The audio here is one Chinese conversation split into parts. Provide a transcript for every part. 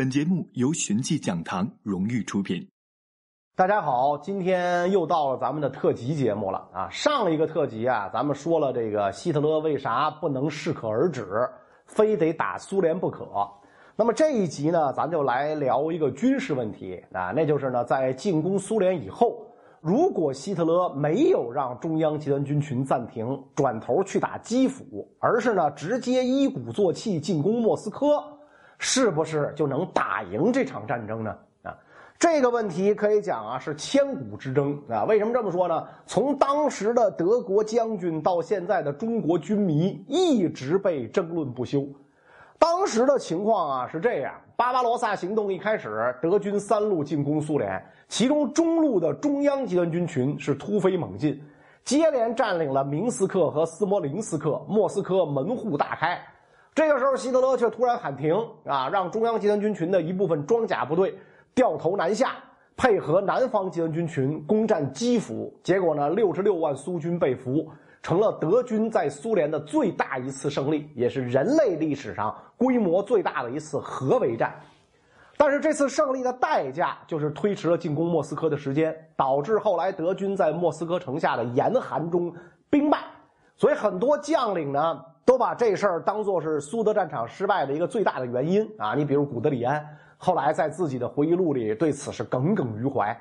本节目由寻迹讲堂荣誉出品。大家好，今天又到了咱们的特辑节目了啊！上一个特辑啊，咱们说了这个希特勒为啥不能适可而止，非得打苏联不可。那么这一集呢，咱就来聊一个军事问题啊，那就是呢，在进攻苏联以后，如果希特勒没有让中央集团军群暂停，转头去打基辅，而是呢直接一鼓作气进攻莫斯科，是不是就能打赢这场战争呢？啊，这个问题可以讲啊是千古之争啊。为什么这么说呢？从当时的德国将军到现在的中国军迷，一直被争论不休。当时的情况啊是这样：巴巴罗萨行动一开始，德军三路进攻苏联，其中中路的中央集团军群是突飞猛进，接连占领了明斯克和斯摩林斯克，莫斯科门户大开。这个时候，希特勒却突然喊停啊，让中央集团军群的一部分装甲部队掉头南下，配合南方集团军群攻占基辅。结果呢，六十六万苏军被俘。成了德军在苏联的最大一次胜利，也是人类历史上规模最大的一次核围战。但是这次胜利的代价就是推迟了进攻莫斯科的时间，导致后来德军在莫斯科城下的严寒中兵败。所以很多将领呢都把这事儿当做是苏德战场失败的一个最大的原因啊。你比如古德里安，后来在自己的回忆录里对此是耿耿于怀。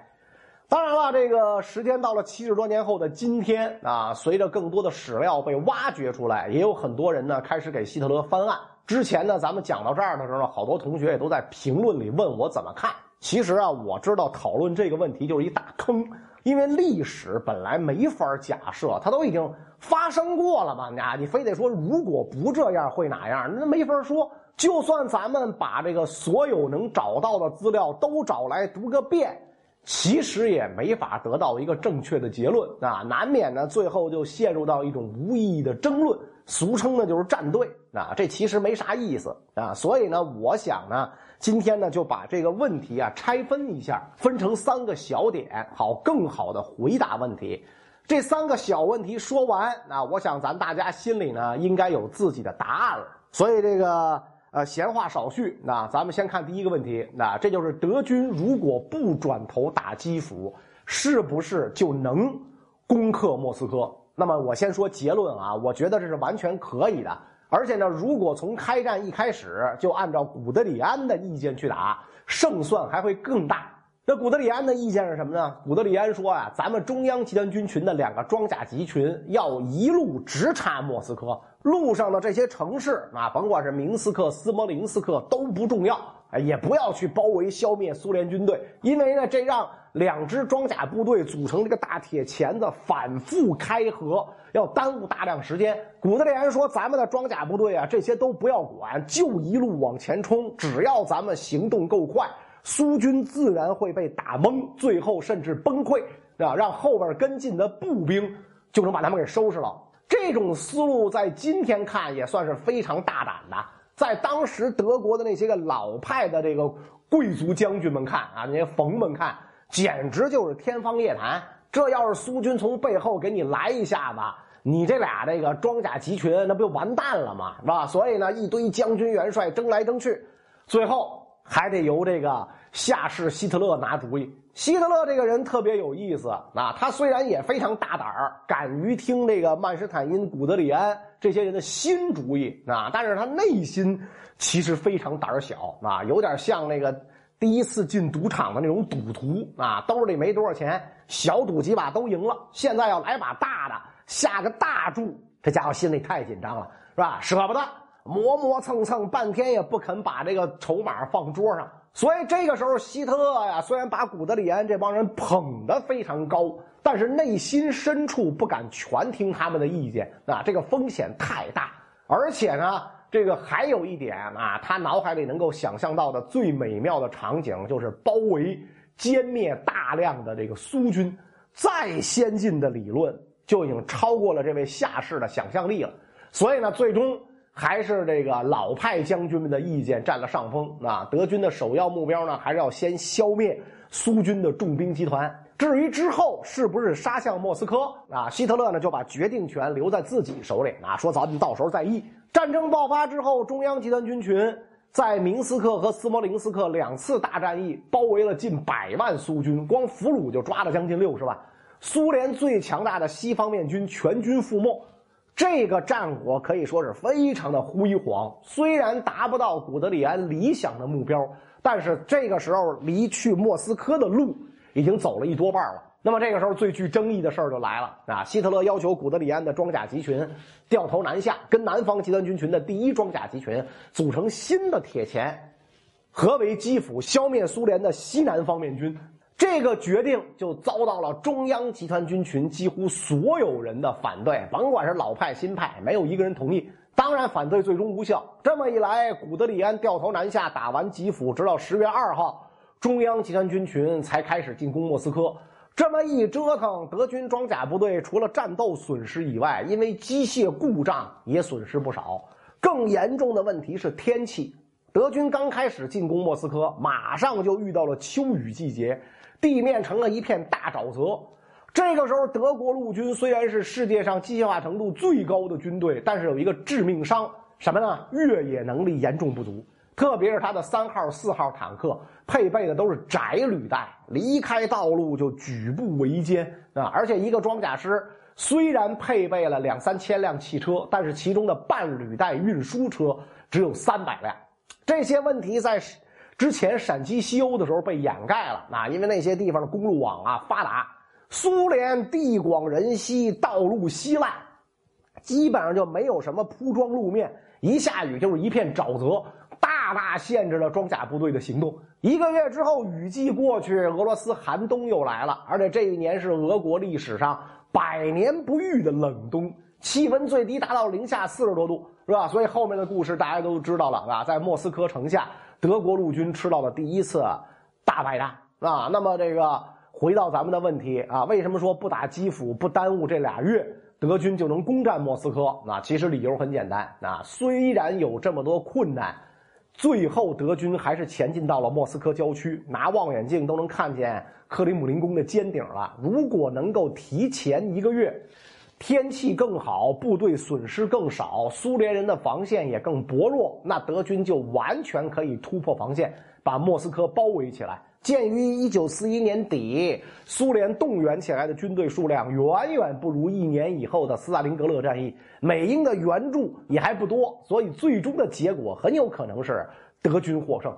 当然了，这个时间到了七十多年后的今天啊，随着更多的史料被挖掘出来，也有很多人呢开始给希特勒翻案。之前呢，咱们讲到这儿的时候，好多同学也都在评论里问我怎么看。其实啊，我知道讨论这个问题就是一大坑，因为历史本来没法假设，它都已经发生过了嘛。啊，你非得说如果不这样会哪样，那没法说。就算咱们把这个所有能找到的资料都找来读个遍。其实也没法得到一个正确的结论啊，难免呢最后就陷入到一种无意义的争论，俗称呢就是站队啊，这其实没啥意思啊。所以呢，我想呢，今天呢就把这个问题啊拆分一下，分成三个小点，好更好的回答问题。这三个小问题说完，那我想咱大家心里呢应该有自己的答案了。所以这个。呃，闲话少叙，那咱们先看第一个问题，那这就是德军如果不转头打基辅，是不是就能攻克莫斯科？那么我先说结论啊，我觉得这是完全可以的。而且呢，如果从开战一开始就按照古德里安的意见去打，胜算还会更大。那古德里安的意见是什么呢？古德里安说啊，咱们中央集团军群的两个装甲集群要一路直插莫斯科。路上的这些城市啊，甭管是明斯克、斯摩林斯克都不重要，哎，也不要去包围消灭苏联军队，因为呢，这让两支装甲部队组成这个大铁钳子反复开合，要耽误大量时间。古德里安说：“咱们的装甲部队啊，这些都不要管，就一路往前冲，只要咱们行动够快，苏军自然会被打懵，最后甚至崩溃，啊，让后边跟进的步兵就能把他们给收拾了。”这种思路在今天看也算是非常大胆的，在当时德国的那些个老派的这个贵族将军们看啊，那些冯们看，简直就是天方夜谭。这要是苏军从背后给你来一下子，你这俩这个装甲集群那不就完蛋了吗？是吧？所以呢，一堆将军元帅争来争去，最后还得由这个下士希特勒拿主意。希特勒这个人特别有意思啊，他虽然也非常大胆儿，敢于听这个曼施坦因、古德里安这些人的新主意啊，但是他内心其实非常胆小啊，有点像那个第一次进赌场的那种赌徒啊，兜里没多少钱，小赌几把都赢了，现在要来把大的，下个大注，这家伙心里太紧张了，是吧？舍不得，磨磨蹭蹭半天也不肯把这个筹码放桌上。所以这个时候，希特勒呀，虽然把古德里安这帮人捧得非常高，但是内心深处不敢全听他们的意见啊，这个风险太大。而且呢，这个还有一点啊，他脑海里能够想象到的最美妙的场景就是包围歼灭大量的这个苏军，再先进的理论就已经超过了这位下士的想象力了。所以呢，最终。还是这个老派将军们的意见占了上风啊！德军的首要目标呢，还是要先消灭苏军的重兵集团。至于之后是不是杀向莫斯科啊，希特勒呢就把决定权留在自己手里啊，说咱们到时候再议。战争爆发之后，中央集团军群在明斯克和斯摩林斯克两次大战役包围了近百万苏军，光俘虏就抓了将近六十万。苏联最强大的西方面军全军覆没，这个战果可以说是非常的辉煌。虽然达不到古德里安理想的目标，但是这个时候离去莫斯科的路已经走了一多半了。那么这个时候最具争议的事儿就来了啊！希特勒要求古德里安的装甲集群掉头南下，跟南方集团军群的第一装甲集群组成新的铁钳，合围基辅，消灭苏联的西南方面军。这个决定就遭到了中央集团军群几乎所有人的反对，甭管是老派新派，没有一个人同意。当然，反对最终无效。这么一来，古德里安掉头南下，打完基辅，直到十月二号，中央集团军群才开始进攻莫斯科。这么一折腾，德军装甲部队除了战斗损失以外，因为机械故障也损失不少。更严重的问题是天气。德军刚开始进攻莫斯科，马上就遇到了秋雨季节，地面成了一片大沼泽。这个时候，德国陆军虽然是世界上机械化程度最高的军队，但是有一个致命伤，什么呢？越野能力严重不足。特别是他的三号、四号坦克配备的都是窄履带，离开道路就举步维艰啊！而且一个装甲师虽然配备了两三千辆汽车，但是其中的半履带运输车只有三百辆。这些问题在之前陕西西欧的时候被掩盖了啊，因为那些地方的公路网啊发达，苏联地广人稀，道路稀烂，基本上就没有什么铺装路面，一下雨就是一片沼泽。大大限制了装甲部队的行动。一个月之后，雨季过去，俄罗斯寒冬又来了，而且这一年是俄国历史上百年不遇的冷冬，气温最低达到零下四十多度，是吧？所以后面的故事大家都知道了，啊，在莫斯科城下，德国陆军吃到了第一次大败仗，啊。那么这个回到咱们的问题啊，为什么说不打基辅不耽误这俩月，德军就能攻占莫斯科？啊，其实理由很简单，啊，虽然有这么多困难。最后，德军还是前进到了莫斯科郊区，拿望远镜都能看见克里姆林宫的尖顶了。如果能够提前一个月，天气更好，部队损失更少，苏联人的防线也更薄弱，那德军就完全可以突破防线，把莫斯科包围起来。鉴于一九四一年底苏联动员起来的军队数量远远不如一年以后的斯大林格勒战役，美英的援助也还不多，所以最终的结果很有可能是德军获胜。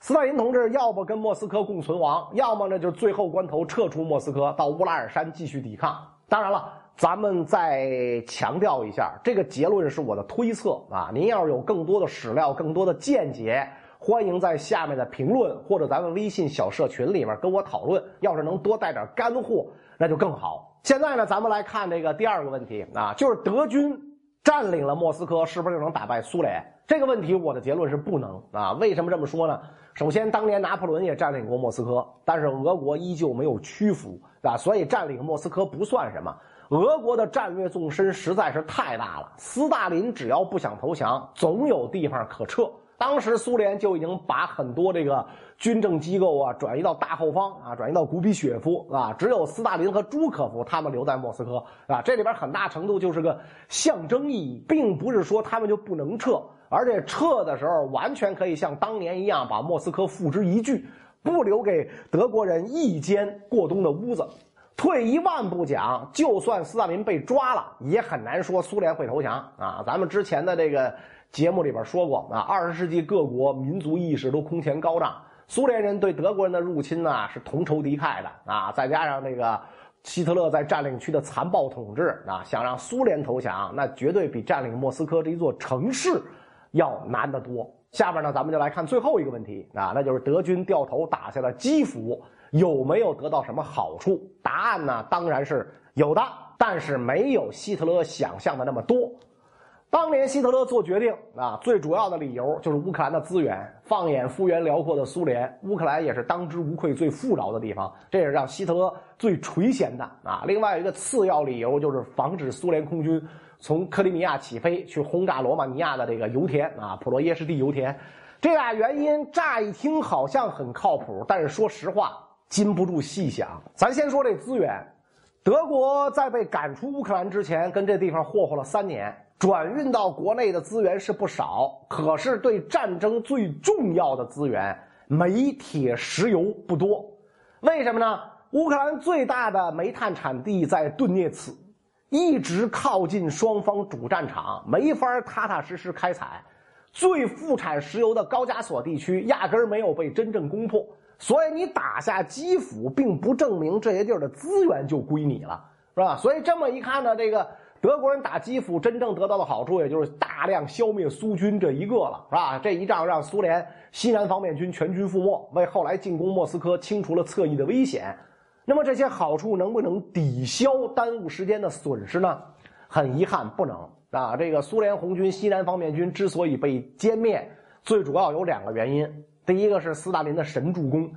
斯大林同志要不跟莫斯科共存亡，要么呢就最后关头撤出莫斯科，到乌拉尔山继续抵抗。当然了，咱们再强调一下，这个结论是我的推测啊，您要是有更多的史料、更多的见解。欢迎在下面的评论或者咱们微信小社群里面跟我讨论。要是能多带点干货，那就更好。现在呢，咱们来看这个第二个问题啊，就是德军占领了莫斯科，是不是就能打败苏联？这个问题，我的结论是不能啊。为什么这么说呢？首先，当年拿破仑也占领过莫斯科，但是俄国依旧没有屈服啊，所以占领莫斯科不算什么。俄国的战略纵深实在是太大了，斯大林只要不想投降，总有地方可撤。当时苏联就已经把很多这个军政机构啊转移到大后方啊，转移到古比雪夫啊，只有斯大林和朱可夫他们留在莫斯科啊。这里边很大程度就是个象征意义，并不是说他们就不能撤，而且撤的时候完全可以像当年一样把莫斯科付之一炬，不留给德国人一间过冬的屋子。退一万步讲，就算斯大林被抓了，也很难说苏联会投降啊。咱们之前的这个。节目里边说过啊，二十世纪各国民族意识都空前高涨，苏联人对德国人的入侵呢是同仇敌忾的啊，再加上那个希特勒在占领区的残暴统治啊，想让苏联投降，那绝对比占领莫斯科这一座城市要难得多。下边呢，咱们就来看最后一个问题啊，那就是德军掉头打下了基辅，有没有得到什么好处？答案呢，当然是有的，但是没有希特勒想象的那么多。当年希特勒做决定啊，最主要的理由就是乌克兰的资源。放眼幅员辽阔的苏联，乌克兰也是当之无愧最富饶的地方，这也是让希特勒最垂涎的啊。另外一个次要理由就是防止苏联空军从克里米亚起飞去轰炸罗马尼亚的这个油田啊，普罗耶什蒂油田。这俩原因乍一听好像很靠谱，但是说实话禁不住细想。咱先说这资源。德国在被赶出乌克兰之前，跟这地方霍霍了三年，转运到国内的资源是不少，可是对战争最重要的资源煤、铁、石油不多。为什么呢？乌克兰最大的煤炭产地在顿涅茨，一直靠近双方主战场，没法踏踏实实开采。最富产石油的高加索地区压根儿没有被真正攻破，所以你打下基辅，并不证明这些地儿的资源就归你了，是吧？所以这么一看呢，这个德国人打基辅真正得到的好处，也就是大量消灭苏军这一个了，是吧？这一仗让苏联西南方面军全军覆没，为后来进攻莫斯科清除了侧翼的危险。那么这些好处能不能抵消耽误时间的损失呢？很遗憾，不能。啊，这个苏联红军西南方面军之所以被歼灭，最主要有两个原因。第一个是斯大林的神助攻，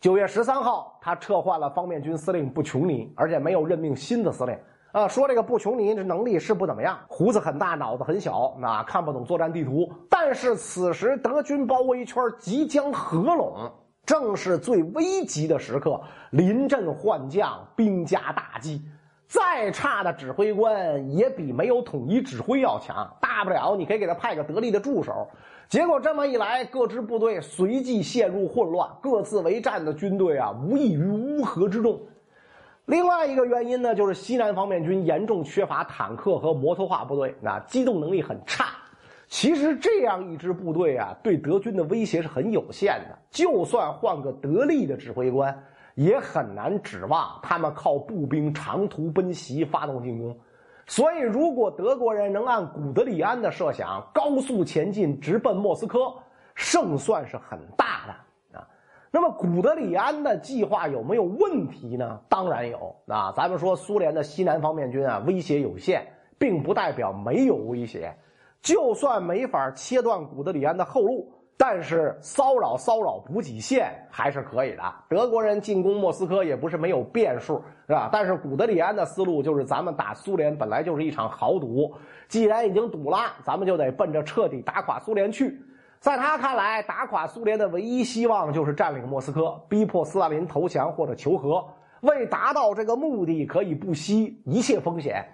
九月十三号，他撤换了方面军司令布琼尼，而且没有任命新的司令。啊，说这个布琼尼这能力是不怎么样，胡子很大，脑子很小，那看不懂作战地图。但是此时德军包围圈即将合拢，正是最危急的时刻，临阵换将，兵家大忌。再差的指挥官也比没有统一指挥要强，大不了你可以给他派个得力的助手。结果这么一来，各支部队随即陷入混乱，各自为战的军队啊，无异于乌合之众。另外一个原因呢，就是西南方面军严重缺乏坦克和摩托化部队，啊，机动能力很差。其实这样一支部队啊，对德军的威胁是很有限的。就算换个得力的指挥官。也很难指望他们靠步兵长途奔袭发动进攻，所以如果德国人能按古德里安的设想高速前进，直奔莫斯科，胜算是很大的啊。那么古德里安的计划有没有问题呢？当然有啊。咱们说苏联的西南方面军啊，威胁有限，并不代表没有威胁。就算没法切断古德里安的后路。但是骚扰骚扰补给线还是可以的。德国人进攻莫斯科也不是没有变数，是吧？但是古德里安的思路就是，咱们打苏联本来就是一场豪赌，既然已经赌了，咱们就得奔着彻底打垮苏联去。在他看来，打垮苏联的唯一希望就是占领莫斯科，逼迫斯大林投降或者求和。为达到这个目的，可以不惜一切风险。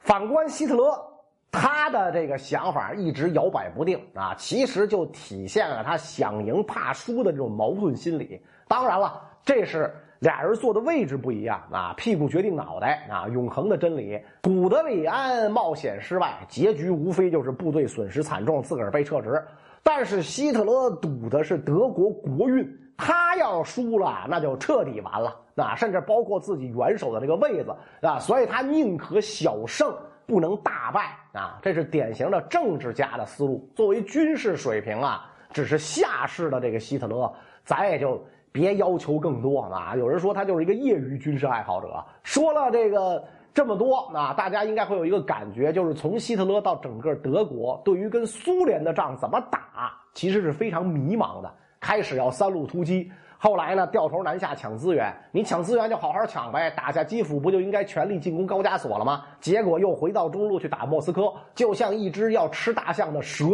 反观希特勒。他的这个想法一直摇摆不定啊，其实就体现了他想赢怕输的这种矛盾心理。当然了，这是俩人坐的位置不一样啊，屁股决定脑袋啊，永恒的真理。古德里安冒险失败，结局无非就是部队损失惨重，自个儿被撤职。但是希特勒赌的是德国国运，他要输了，那就彻底完了，那甚至包括自己元首的这个位子啊，所以他宁可小胜。不能大败啊！这是典型的政治家的思路。作为军事水平啊，只是下士的这个希特勒，咱也就别要求更多啊。有人说他就是一个业余军事爱好者。说了这个这么多啊，大家应该会有一个感觉，就是从希特勒到整个德国，对于跟苏联的仗怎么打，其实是非常迷茫的。开始要三路突击。后来呢，掉头南下抢资源，你抢资源就好好抢呗，打下基辅不就应该全力进攻高加索了吗？结果又回到中路去打莫斯科，就像一只要吃大象的蛇，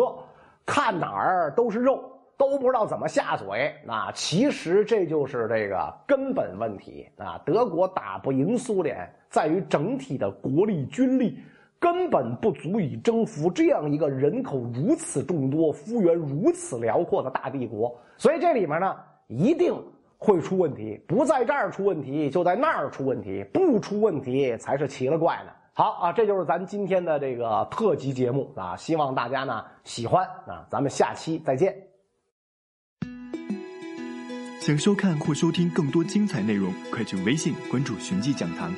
看哪儿都是肉，都不知道怎么下嘴。那其实这就是这个根本问题啊！德国打不赢苏联，在于整体的国力军力根本不足以征服这样一个人口如此众多、幅员如此辽阔的大帝国。所以这里面呢。一定会出问题，不在这儿出问题，就在那儿出问题，不出问题才是奇了怪呢。好啊，这就是咱今天的这个特辑节目啊，希望大家呢喜欢啊，咱们下期再见。想收看或收听更多精彩内容，快去微信关注“寻迹讲堂”。